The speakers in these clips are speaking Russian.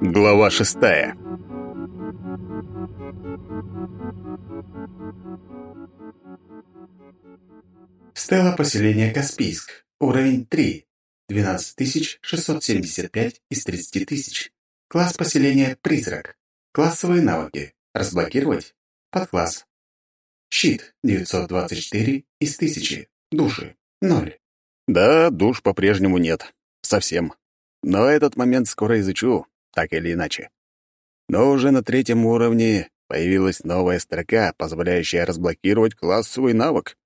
Глава шестая Стелла поселения Каспийск. Уровень 3. 12675 из 30 тысяч. Класс поселения «Призрак». Классовые навыки. Разблокировать. Подкласс. Щит 924 из 1000. Души. 0. Да, душ по-прежнему нет. Совсем. Но этот момент скоро изучу, так или иначе. Но уже на третьем уровне появилась новая строка, позволяющая разблокировать классовый навык.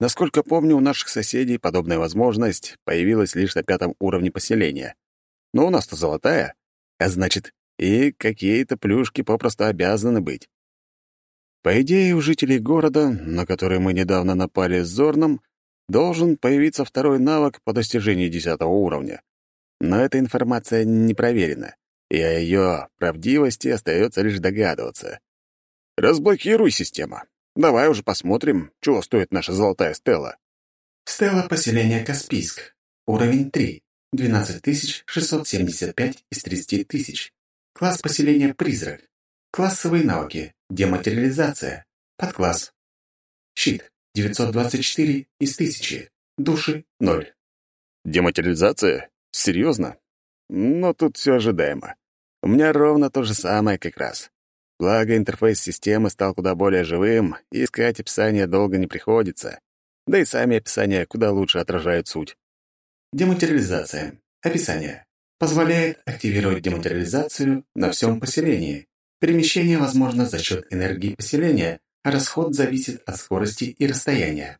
Насколько помню, у наших соседей подобная возможность появилась лишь на пятом уровне поселения. Но у нас-то золотая, а значит, и какие-то плюшки попросту обязаны быть. По идее, у жителей города, на который мы недавно напали с Зорном, должен появиться второй навык по достижении десятого уровня. Но эта информация не проверена, и о ее правдивости остается лишь догадываться. «Разблокируй система. Давай уже посмотрим, чего стоит наша золотая стела». Стелла поселения Каспийск. Уровень 3. 12675 из 30 тысяч. Класс поселения «Призрак». Классовые навыки. Дематериализация. Подкласс. Щит. 924 из 1000. Души — 0. Дематериализация? Серьезно? Но тут все ожидаемо. У меня ровно то же самое как раз. Благо, интерфейс системы стал куда более живым, и искать описание долго не приходится. Да и сами описания куда лучше отражают суть. Дематериализация. Описание. Позволяет активировать дематериализацию на всем поселении. Перемещение возможно за счет энергии поселения, а расход зависит от скорости и расстояния.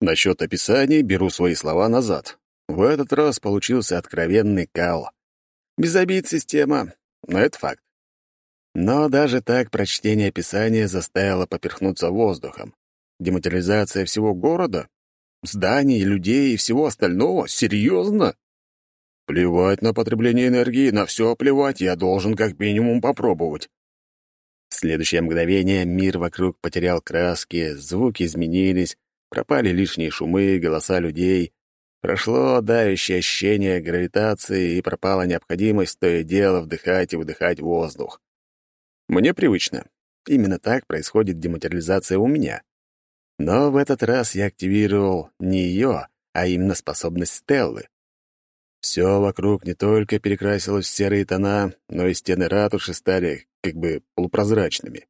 Насчет описаний беру свои слова назад. В этот раз получился откровенный кал. Без обид система, но это факт. Но даже так прочтение описания заставило поперхнуться воздухом. Дематериализация всего города? Зданий, людей и всего остального? Серьезно? Плевать на потребление энергии, на все плевать, я должен как минимум попробовать. В следующее мгновение мир вокруг потерял краски, звуки изменились, пропали лишние шумы, голоса людей. Прошло давящее ощущение гравитации и пропала необходимость то и дело вдыхать и выдыхать воздух. Мне привычно. Именно так происходит дематериализация у меня. Но в этот раз я активировал не ее, а именно способность Стеллы. Все вокруг не только перекрасилось в серые тона, но и стены ратуши стали как бы полупрозрачными.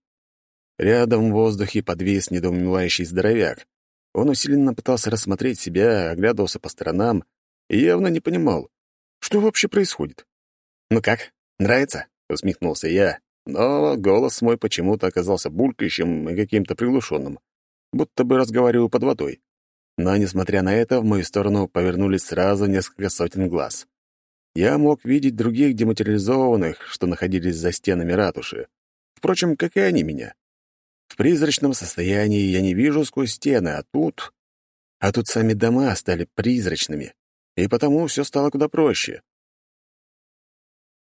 Рядом в воздухе подвис недоумевающий здоровяк. Он усиленно пытался рассмотреть себя, оглядывался по сторонам и явно не понимал, что вообще происходит. «Ну как, нравится?» — усмехнулся я, но голос мой почему-то оказался булькающим и каким-то приглушенным, будто бы разговариваю под водой. Но, несмотря на это, в мою сторону повернулись сразу несколько сотен глаз. Я мог видеть других дематериализованных, что находились за стенами ратуши. Впрочем, как и они меня. В призрачном состоянии я не вижу сквозь стены, а тут... А тут сами дома стали призрачными, и потому все стало куда проще.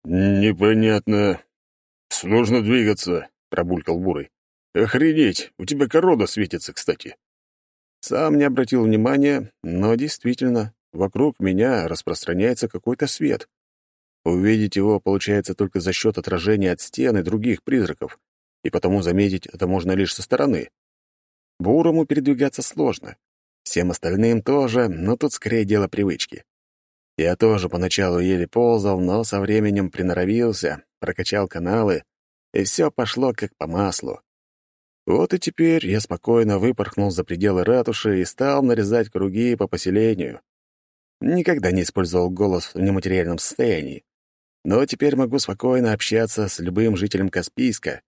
«Непонятно, «Сложно двигаться», — пробулькал Бурый. «Охренеть! У тебя корода светится, кстати». Сам не обратил внимания, но действительно, вокруг меня распространяется какой-то свет. Увидеть его получается только за счет отражения от стен и других призраков, и потому заметить это можно лишь со стороны. Бурому передвигаться сложно. Всем остальным тоже, но тут скорее дело привычки. Я тоже поначалу еле ползал, но со временем приноровился, прокачал каналы, и все пошло как по маслу. Вот и теперь я спокойно выпорхнул за пределы ратуши и стал нарезать круги по поселению. Никогда не использовал голос в нематериальном состоянии. Но теперь могу спокойно общаться с любым жителем Каспийска.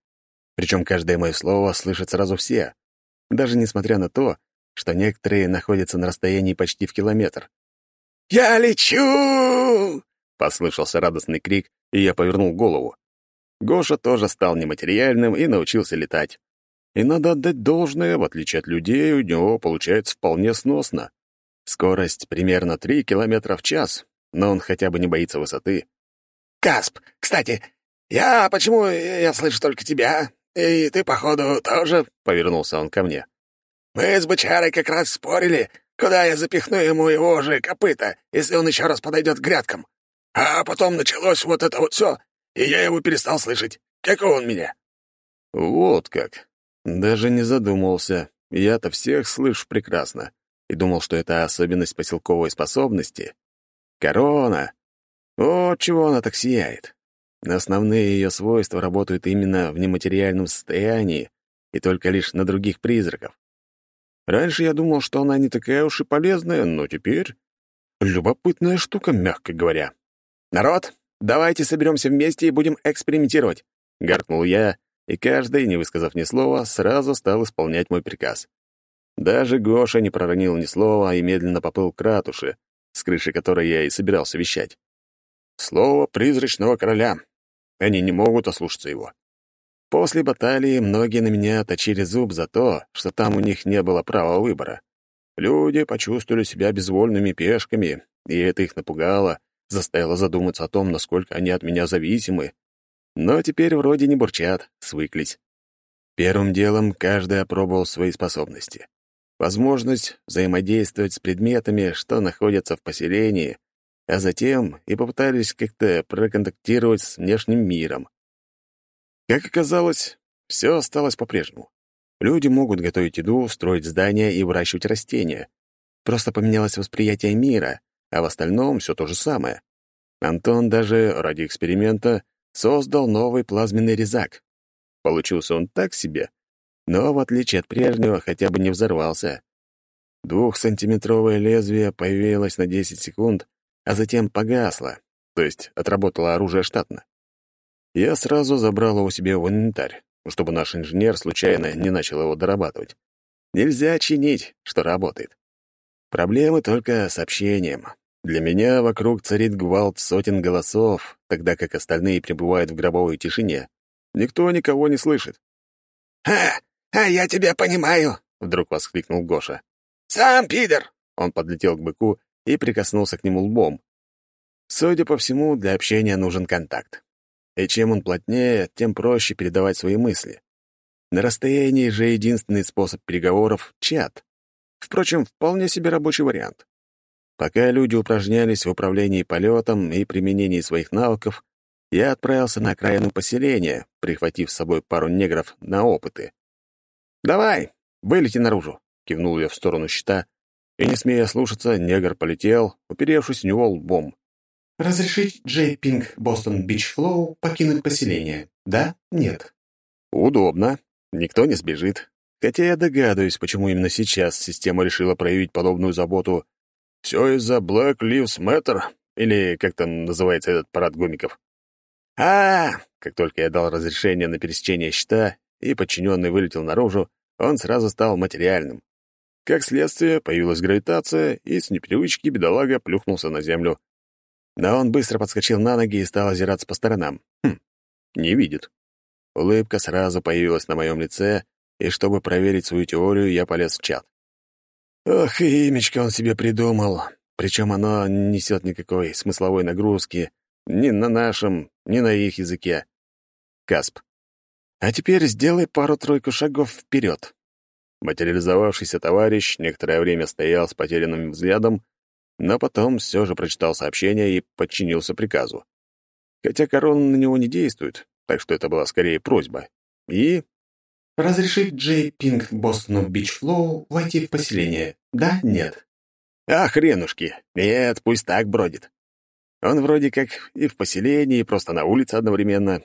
Причем каждое мое слово слышат сразу все, даже несмотря на то, что некоторые находятся на расстоянии почти в километр. «Я лечу!» — послышался радостный крик, и я повернул голову. Гоша тоже стал нематериальным и научился летать. И надо отдать должное, в отличие от людей, у него получается вполне сносно. Скорость примерно 3 километра в час, но он хотя бы не боится высоты. «Касп, кстати, я почему я слышу только тебя? И ты, походу, тоже?» — повернулся он ко мне. «Мы с бычарой как раз спорили, Куда я запихну ему его же копыта, если он еще раз подойдет к грядкам? А потом началось вот это вот все, и я его перестал слышать. Какого он меня?» «Вот как. Даже не задумывался. Я-то всех слышу прекрасно. И думал, что это особенность поселковой способности. Корона. Вот чего она так сияет. Основные ее свойства работают именно в нематериальном состоянии и только лишь на других призраков. Раньше я думал, что она не такая уж и полезная, но теперь... Любопытная штука, мягко говоря. «Народ, давайте соберемся вместе и будем экспериментировать», — гаркнул я, и каждый, не высказав ни слова, сразу стал исполнять мой приказ. Даже Гоша не проронил ни слова и медленно поплыл к ратуше, с крыши которой я и собирался вещать. Слово призрачного короля. Они не могут ослушаться его. После баталии многие на меня точили зуб за то, что там у них не было права выбора. Люди почувствовали себя безвольными пешками, и это их напугало, заставило задуматься о том, насколько они от меня зависимы. Но теперь вроде не бурчат, свыклись. Первым делом каждый опробовал свои способности. Возможность взаимодействовать с предметами, что находятся в поселении, а затем и попытались как-то проконтактировать с внешним миром. Как оказалось, все осталось по-прежнему. Люди могут готовить еду, строить здания и выращивать растения. Просто поменялось восприятие мира, а в остальном все то же самое. Антон даже ради эксперимента создал новый плазменный резак. Получился он так себе, но, в отличие от прежнего, хотя бы не взорвался. Двухсантиметровое лезвие появилось на 10 секунд, а затем погасло, то есть отработало оружие штатно. Я сразу забрал его себе в инвентарь, чтобы наш инженер случайно не начал его дорабатывать. Нельзя чинить, что работает. Проблемы только с общением. Для меня вокруг царит гвалт сотен голосов, тогда как остальные пребывают в гробовой тишине. Никто никого не слышит. «Ха! А я тебя понимаю!» — вдруг воскликнул Гоша. «Сам пидор!» Он подлетел к быку и прикоснулся к нему лбом. Судя по всему, для общения нужен контакт. И чем он плотнее, тем проще передавать свои мысли. На расстоянии же единственный способ переговоров — чат. Впрочем, вполне себе рабочий вариант. Пока люди упражнялись в управлении полетом и применении своих навыков, я отправился на окраину поселения, прихватив с собой пару негров на опыты. «Давай, вылети наружу», — кивнул я в сторону щита, и, не смея слушаться, негр полетел, уперевшись в него лбом. «Разрешить Джей Пинг Бостон Бич Флоу покинуть поселение? Да? Нет?» «Удобно. Никто не сбежит. Хотя я догадываюсь, почему именно сейчас система решила проявить подобную заботу. Все из-за Black Lives Matter, или как там называется этот парад гомиков. а, Как только я дал разрешение на пересечение щита, и подчиненный вылетел наружу, он сразу стал материальным. Как следствие, появилась гравитация, и с непривычки бедолага плюхнулся на землю. Но он быстро подскочил на ноги и стал озираться по сторонам. Хм, не видит. Улыбка сразу появилась на моем лице, и чтобы проверить свою теорию, я полез в чат. Ох, и имечко он себе придумал. Причем оно не несет никакой смысловой нагрузки ни на нашем, ни на их языке. Касп. А теперь сделай пару-тройку шагов вперед. Материализовавшийся товарищ некоторое время стоял с потерянным взглядом, но потом все же прочитал сообщение и подчинился приказу. Хотя корона на него не действует, так что это была скорее просьба. И... «Разрешить Джей Пинг Бостону Бич Флоу войти в поселение? Да? Нет?» «А, хренушки! Нет, пусть так бродит. Он вроде как и в поселении, и просто на улице одновременно.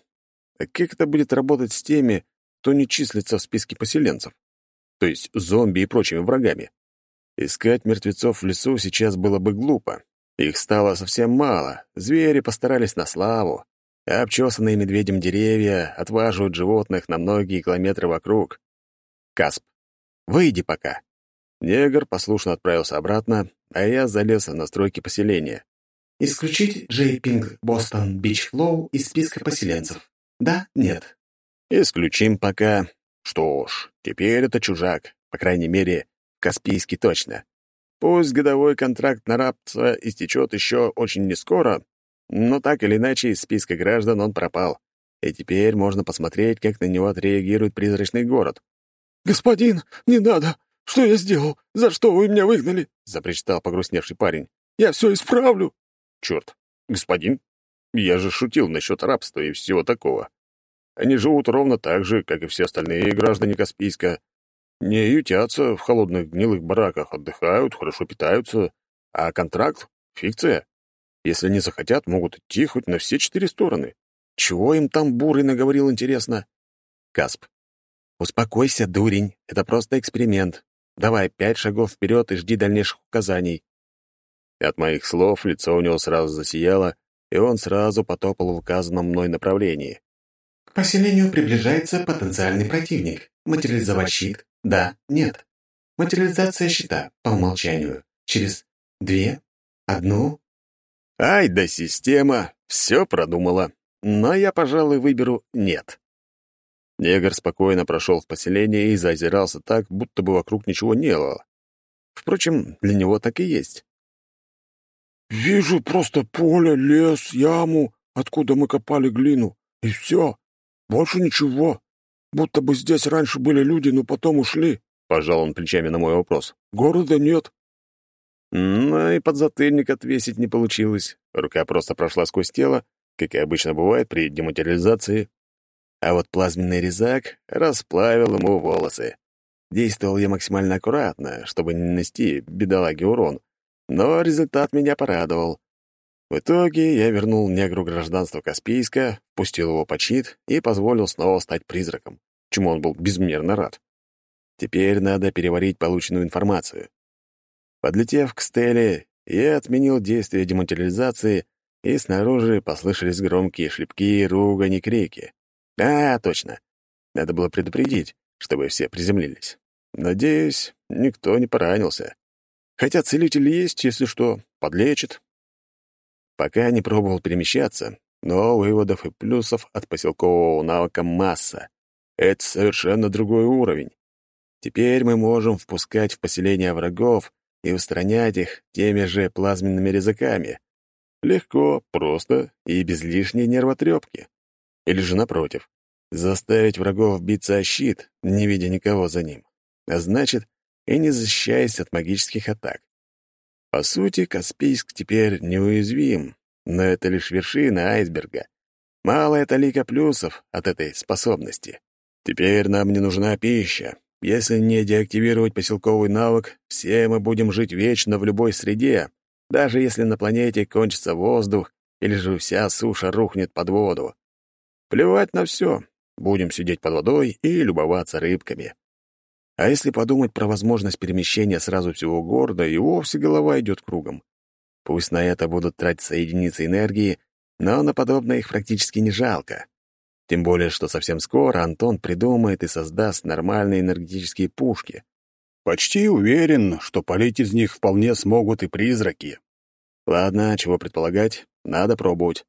Как это будет работать с теми, кто не числится в списке поселенцев? То есть зомби и прочими врагами. Искать мертвецов в лесу сейчас было бы глупо. Их стало совсем мало, звери постарались на славу, а обчесанные медведем деревья отваживают животных на многие километры вокруг. Касп, выйди пока. Негр послушно отправился обратно, а я залез в настройки поселения. «Исключить Джей Пинг Бостон Бич Флоу из списка поселенцев. Да? Нет?» «Исключим пока. Что ж, теперь это чужак, по крайней мере, Каспийский точно. Пусть годовой контракт на рабство истечет еще очень нескоро, но так или иначе из списка граждан он пропал. И теперь можно посмотреть, как на него отреагирует призрачный город. «Господин, не надо! Что я сделал? За что вы меня выгнали?» — запричитал погрустневший парень. «Я все исправлю!» «Черт! господин, я же шутил насчет рабства и всего такого. Они живут ровно так же, как и все остальные граждане Каспийска. Не ютятся в холодных гнилых бараках, отдыхают, хорошо питаются. А контракт — фикция. Если не захотят, могут идти хоть на все четыре стороны. Чего им там Бурый наговорил, интересно? Касп. Успокойся, дурень. Это просто эксперимент. Давай пять шагов вперед и жди дальнейших указаний. От моих слов лицо у него сразу засияло, и он сразу потопал в указанном мной направлении. К поселению приближается потенциальный противник. Материализовать щит? Да, нет. Материализация щита по умолчанию. Через две, одну. Ай да система, все продумала. Но я, пожалуй, выберу «нет». Негр спокойно прошел в поселение и зазирался так, будто бы вокруг ничего не было. Впрочем, для него так и есть. «Вижу просто поле, лес, яму, откуда мы копали глину, и все. Больше ничего. Будто бы здесь раньше были люди, но потом ушли», — пожал он плечами на мой вопрос. «Города нет». Ну и подзатыльник отвесить не получилось. Рука просто прошла сквозь тело, как и обычно бывает при дематериализации. А вот плазменный резак расплавил ему волосы. Действовал я максимально аккуратно, чтобы не нанести бедолаге урон, но результат меня порадовал. В итоге я вернул негру гражданство Каспийска, пустил его под щит и позволил снова стать призраком, чему он был безмерно рад. Теперь надо переварить полученную информацию. Подлетев к стеле, я отменил действие дематериализации, и снаружи послышались громкие шлепки, ругань и крики. А, точно. Надо было предупредить, чтобы все приземлились. Надеюсь, никто не поранился. Хотя целитель есть, если что, подлечит. Пока не пробовал перемещаться, но выводов и плюсов от поселкового навыка масса. Это совершенно другой уровень. Теперь мы можем впускать в поселение врагов и устранять их теми же плазменными резаками. Легко, просто и без лишней нервотрепки. Или же напротив, заставить врагов биться о щит, не видя никого за ним. А значит, и не защищаясь от магических атак. По сути, Каспийск теперь неуязвим, но это лишь вершина айсберга. Малая талика плюсов от этой способности. Теперь нам не нужна пища. Если не деактивировать поселковый навык, все мы будем жить вечно в любой среде, даже если на планете кончится воздух или же вся суша рухнет под воду. Плевать на все. Будем сидеть под водой и любоваться рыбками. А если подумать про возможность перемещения сразу всего города, и вовсе голова идет кругом. Пусть на это будут тратиться единицы энергии, но на подобное их практически не жалко. Тем более, что совсем скоро Антон придумает и создаст нормальные энергетические пушки. Почти уверен, что полить из них вполне смогут и призраки. Ладно, чего предполагать, надо пробовать.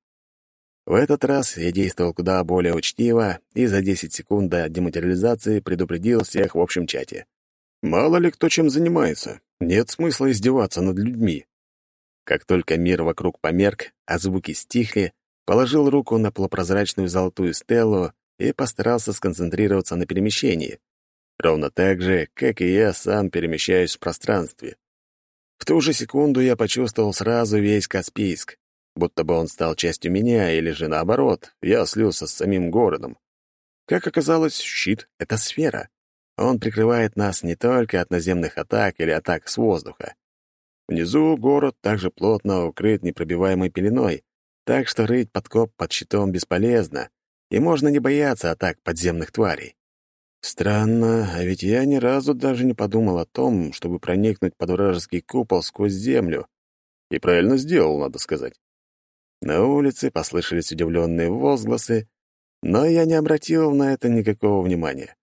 В этот раз я действовал куда более учтиво и за 10 секунд до дематериализации предупредил всех в общем чате. Мало ли кто чем занимается, нет смысла издеваться над людьми. Как только мир вокруг померк, а звуки стихли, положил руку на полупрозрачную золотую стелу и постарался сконцентрироваться на перемещении. Ровно так же, как и я сам перемещаюсь в пространстве. В ту же секунду я почувствовал сразу весь Каспийск будто бы он стал частью меня, или же наоборот, я слился с самим городом. Как оказалось, щит — это сфера. Он прикрывает нас не только от наземных атак или атак с воздуха. Внизу город также плотно укрыт непробиваемой пеленой, так что рыть подкоп под щитом бесполезно, и можно не бояться атак подземных тварей. Странно, а ведь я ни разу даже не подумал о том, чтобы проникнуть под вражеский купол сквозь землю. И правильно сделал, надо сказать. На улице послышались удивленные возгласы, но я не обратил на это никакого внимания.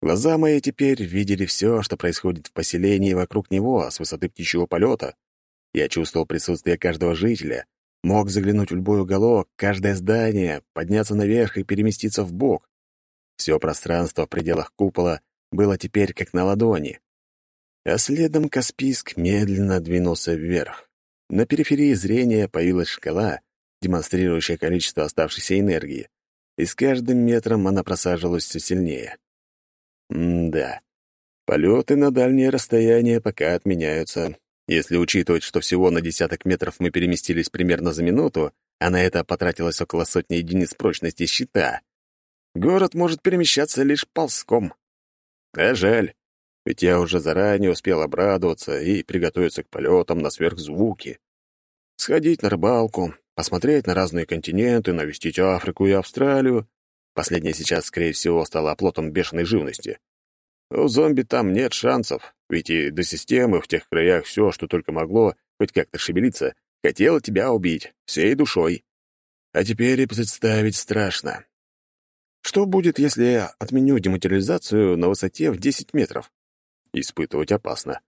Глаза мои теперь видели все, что происходит в поселении вокруг него с высоты птичьего полета. Я чувствовал присутствие каждого жителя, мог заглянуть в любой уголок, каждое здание, подняться наверх и переместиться в бок. Все пространство в пределах купола было теперь как на ладони. А следом Каспийск медленно двинулся вверх. На периферии зрения появилась шкала, демонстрирующая количество оставшейся энергии, и с каждым метром она просаживалась все сильнее. М-да. Полеты на дальние расстояния пока отменяются. Если учитывать, что всего на десяток метров мы переместились примерно за минуту, а на это потратилось около сотни единиц прочности щита, город может перемещаться лишь ползком. А жаль, ведь я уже заранее успел обрадоваться и приготовиться к полетам на сверхзвуки. Сходить на рыбалку, посмотреть на разные континенты, навестить Африку и Австралию. Последнее сейчас, скорее всего, стало оплотом бешеной живности. У зомби там нет шансов, ведь и до системы в тех краях все, что только могло хоть как-то шевелиться, хотело тебя убить, всей душой. А теперь и представить страшно. Что будет, если я отменю дематериализацию на высоте в 10 метров? Испытывать опасно.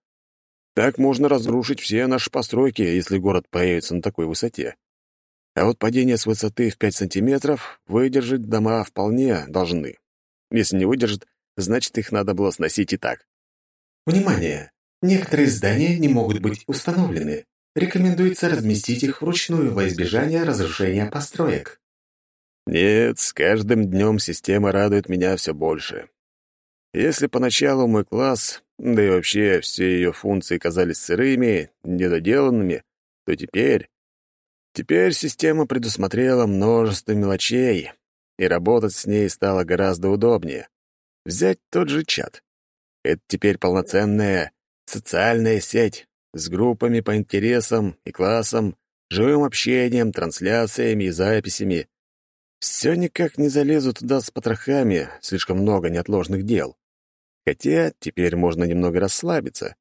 Так можно разрушить все наши постройки, если город появится на такой высоте. А вот падение с высоты в 5 сантиметров выдержать дома вполне должны. Если не выдержат, значит, их надо было сносить и так. Внимание! Некоторые здания не могут быть установлены. Рекомендуется разместить их вручную во избежание разрушения построек. Нет, с каждым днем система радует меня все больше. Если поначалу мой класс, да и вообще все ее функции казались сырыми, недоделанными, то теперь... Теперь система предусмотрела множество мелочей, и работать с ней стало гораздо удобнее. Взять тот же чат. Это теперь полноценная социальная сеть с группами по интересам и классам, живым общением, трансляциями и записями. Все никак не залезу туда с потрохами, слишком много неотложных дел. Хотя теперь можно немного расслабиться.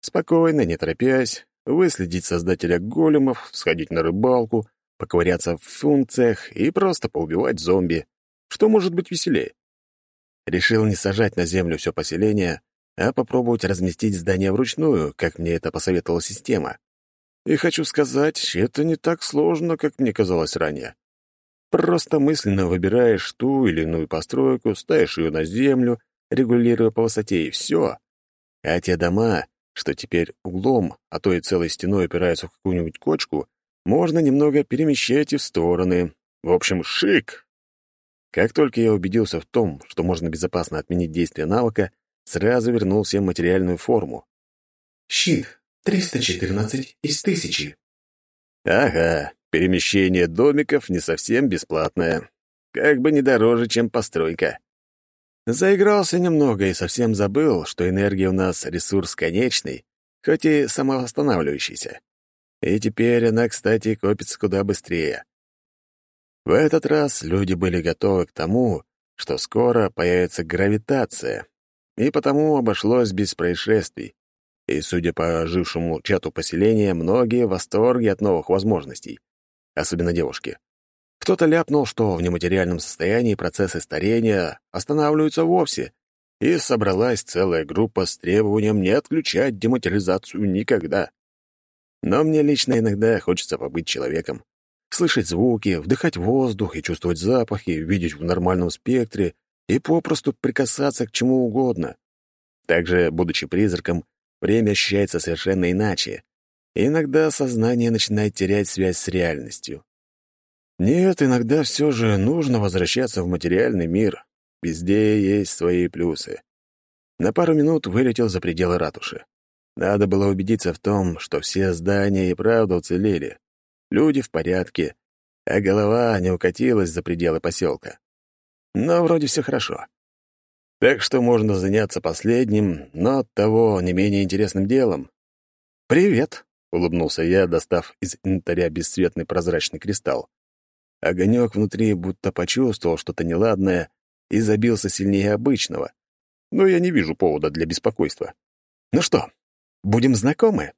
Спокойно, не торопясь, выследить создателя големов, сходить на рыбалку, поковыряться в функциях и просто поубивать зомби. Что может быть веселее? Решил не сажать на землю все поселение, а попробовать разместить здание вручную, как мне это посоветовала система. И хочу сказать, это не так сложно, как мне казалось ранее. Просто мысленно выбираешь ту или иную постройку, ставишь ее на землю, регулируя по высоте, и все. А те дома, что теперь углом, а то и целой стеной опираются в какую-нибудь кочку, можно немного перемещать и в стороны. В общем, шик! Как только я убедился в том, что можно безопасно отменить действие навыка, сразу вернулся в материальную форму. Щит. 314 из 1000. Ага, перемещение домиков не совсем бесплатное. Как бы не дороже, чем постройка. Заигрался немного и совсем забыл, что энергия у нас ресурс конечный, хоть и самовосстанавливающийся. И теперь она, кстати, копится куда быстрее. В этот раз люди были готовы к тому, что скоро появится гравитация, и потому обошлось без происшествий. И, судя по ожившему чату поселения, многие в восторге от новых возможностей, особенно девушки. Кто-то ляпнул, что в нематериальном состоянии процессы старения останавливаются вовсе, и собралась целая группа с требованием не отключать дематериализацию никогда. Но мне лично иногда хочется побыть человеком, слышать звуки, вдыхать воздух и чувствовать запахи, видеть в нормальном спектре и попросту прикасаться к чему угодно. Также, будучи призраком, время ощущается совершенно иначе. И иногда сознание начинает терять связь с реальностью. Нет, иногда все же нужно возвращаться в материальный мир. Везде есть свои плюсы. На пару минут вылетел за пределы ратуши. Надо было убедиться в том, что все здания и правда уцелели люди в порядке, а голова не укатилась за пределы поселка. Но вроде все хорошо. Так что можно заняться последним, но от того не менее интересным делом. «Привет», — улыбнулся я, достав из инвентаря бесцветный прозрачный кристалл. Огонек внутри будто почувствовал что-то неладное и забился сильнее обычного. Но я не вижу повода для беспокойства. «Ну что, будем знакомы?»